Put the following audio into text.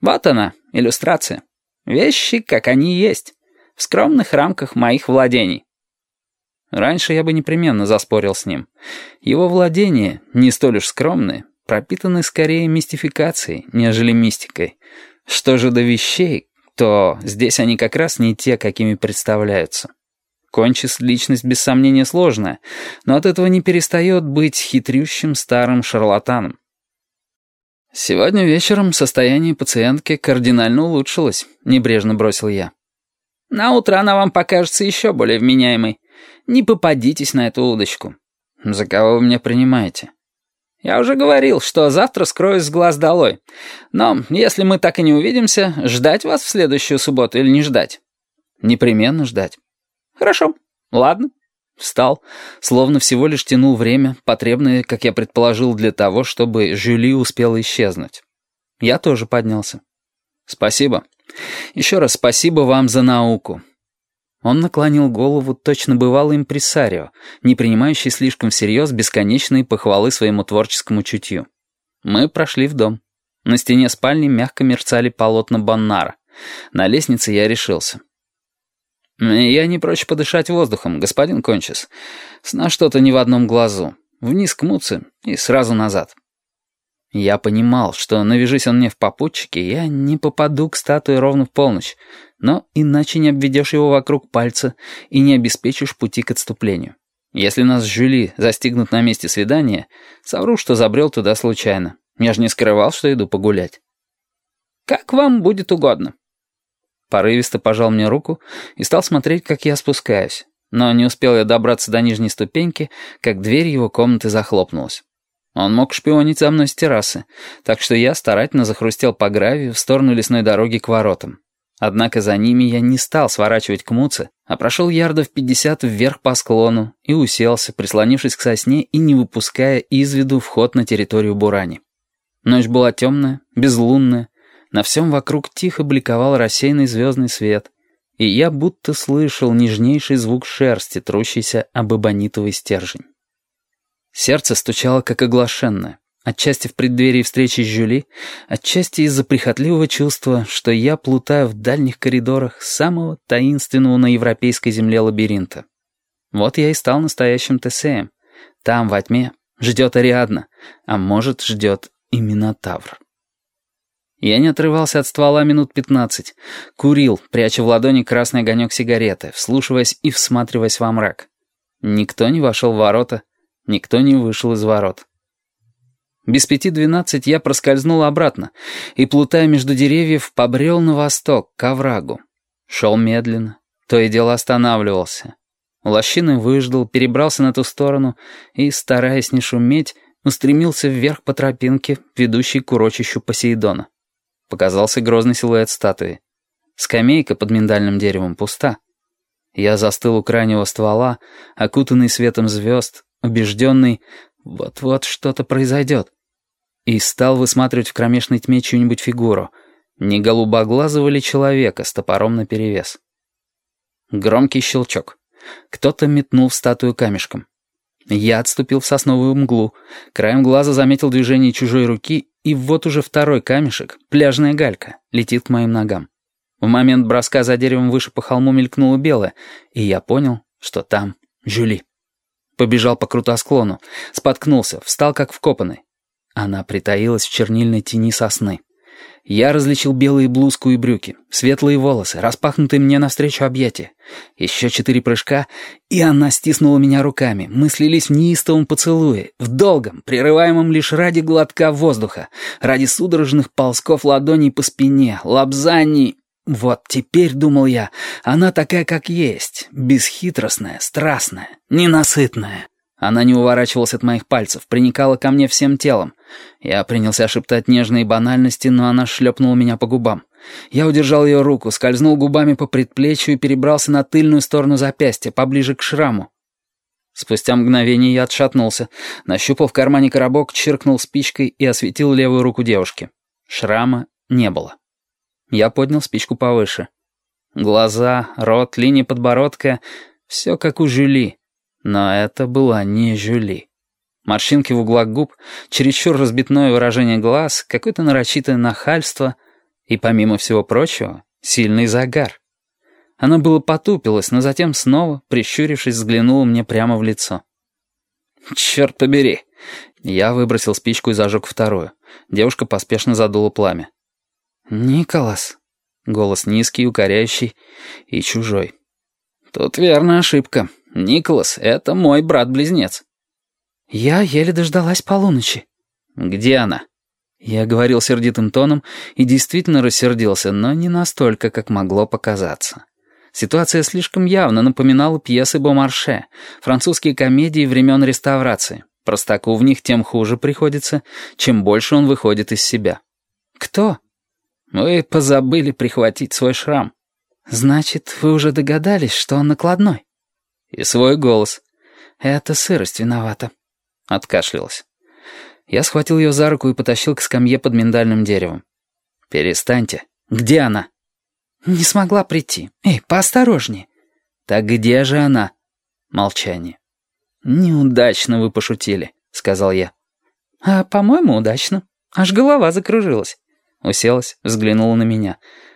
Вот она, иллюстрация. Вещи, как они есть, в скромных рамках моих владений. Раньше я бы непременно заспорил с ним. Его владения, не столь уж скромные, пропитаны скорее мистификацией, нежели мистикой. Что же до вещей, то здесь они как раз не те, какими представляются. Кончис — личность без сомнения сложная, но от этого не перестает быть хитрющим старым шарлатаном. «Сегодня вечером состояние пациентки кардинально улучшилось», — небрежно бросил я. «На утро она вам покажется еще более вменяемой. Не попадитесь на эту удочку». «За кого вы меня принимаете?» «Я уже говорил, что завтра скроюсь с глаз долой. Но если мы так и не увидимся, ждать вас в следующую субботу или не ждать?» «Непременно ждать». «Хорошо. Ладно». Встал, словно всего лишь тянул время, потребное, как я предположил, для того, чтобы Жюли успела исчезнуть. Я тоже поднялся. «Спасибо. Еще раз спасибо вам за науку». Он наклонил голову, точно бывалый импресарио, не принимающий слишком всерьез бесконечные похвалы своему творческому чутью. Мы прошли в дом. На стене спальни мягко мерцали полотна Боннара. На лестнице я решился. «Я не прочь подышать воздухом, господин Кончис. Сна что-то не в одном глазу. Вниз к Муце и сразу назад». Я понимал, что навяжись он мне в попутчике, я не попаду к статуе ровно в полночь, но иначе не обведешь его вокруг пальца и не обеспечишь пути к отступлению. Если нас с Жюли застигнут на месте свидания, совру, что забрел туда случайно. Я же не скрывал, что иду погулять. «Как вам будет угодно», Порывисто пожал мне руку и стал смотреть, как я спускаюсь. Но не успел я добраться до нижней ступеньки, как дверь его комнаты захлопнулась. Он мог шпионить за мной с террасы, так что я старательно захрустел по гравию в сторону лесной дороги к воротам. Однако за ними я не стал сворачивать к Муце, а прошел ярдов пятьдесят вверх по склону и уселся, прислонившись к сосне и не выпуская из виду вход на территорию Бурани. Ночь была темная, безлунная, на всем вокруг тихо бликовал рассеянный звездный свет, и я будто слышал нежнейший звук шерсти, трущийся об эбонитовый стержень. Сердце стучало как оглашенное, отчасти в преддверии встречи с Жюли, отчасти из-за прихотливого чувства, что я плутаю в дальних коридорах самого таинственного на европейской земле лабиринта. Вот я и стал настоящим Тесеем. Там, во тьме, ждет Ариадна, а может, ждет и Минотавр. Я не отрывался от ствола минут пятнадцать. Курил, пряча в ладони красный огонек сигареты, вслушиваясь и всматриваясь во мрак. Никто не вошел в ворота, никто не вышел из ворот. Без пяти двенадцать я проскользнул обратно и, плутая между деревьев, побрел на восток, к оврагу. Шел медленно, то и дело останавливался. Лощины выждал, перебрался на ту сторону и, стараясь не шуметь, устремился вверх по тропинке, ведущей к урочищу Посейдона. Показался грозный силуэт статуи. Скамейка под миндальным деревом пуста. Я застыл у крайнего ствола, окутанный светом звезд, убежденный, вот-вот что-то произойдет. И стал высматривать в кромешной тьме чью-нибудь фигуру, не голубоглазого ли человека с топором наперевес. Громкий щелчок. Кто-то метнул в статую камешком. Я отступил в сосновую мглу, краем глаза заметил движение чужой руки и вот уже второй камешек, пляжная галька, летит к моим ногам. В момент броска за деревом выше по холму мелькнуло белое, и я понял, что там Жюли. Побежал по крутосклону, споткнулся, встал как вкопанный. Она притаилась в чернильной тени сосны. Я различил белые блузку и брюки, светлые волосы, распахнутые мне навстречу объятия. Еще четыре прыжка, и она стиснула меня руками. Мы слились в неистовом поцелуе, в долгом, прерываемом лишь ради глотка воздуха, ради судорожных ползков ладоней по спине, лапзаний. Вот теперь, думал я, она такая, как есть, бесхитростная, страстная, ненасытная. Она не уворачивалась от моих пальцев, приникала ко мне всем телом. Я принялся шептать нежные банальности, но она шлепнула меня по губам. Я удержал ее руку, скользнул губами по предплечью и перебрался на тыльную сторону запястья, поближе к шраму. Спустя мгновение я отшатнулся, нащупал в кармане коробок, чиркнул спичкой и осветил левую руку девушки. Шрама не было. Я поднял спичку повыше. Глаза, рот, линия подбородка — все как у Жюли. Но это была не Жюли. Морщинки в углах губ, чересчур разбитное выражение глаз, какое-то нарочитое нахальство. И помимо всего прочего, сильный загар. Она было потупилась, но затем снова, прищурившись, взглянула мне прямо в лицо. «Черт побери!» Я выбросил спичку и зажег вторую. Девушка поспешно задула пламя. «Николас». Голос низкий, укоряющий и чужой. «Тут верно ошибка. Николас — это мой брат-близнец». «Я еле дождалась полуночи». «Где она?» Я говорил сердитым тоном и действительно рассердился, но не настолько, как могло показаться. Ситуация слишком явно напоминала пьесы Бомарше, французские комедии времен реставрации. Простаку в них тем хуже приходится, чем больше он выходит из себя. «Кто?» «Вы позабыли прихватить свой шрам». «Значит, вы уже догадались, что он накладной?» «И свой голос». «Это сырость виновата». Откашлялась. Я схватил ее за руку и потащил к скамье под миндальным деревом. «Перестаньте. Где она?» «Не смогла прийти. Эй, поосторожнее». «Так где же она?» Молчание. «Неудачно вы пошутили», — сказал я. «А, по-моему, удачно. Аж голова закружилась». Уселась, взглянула на меня.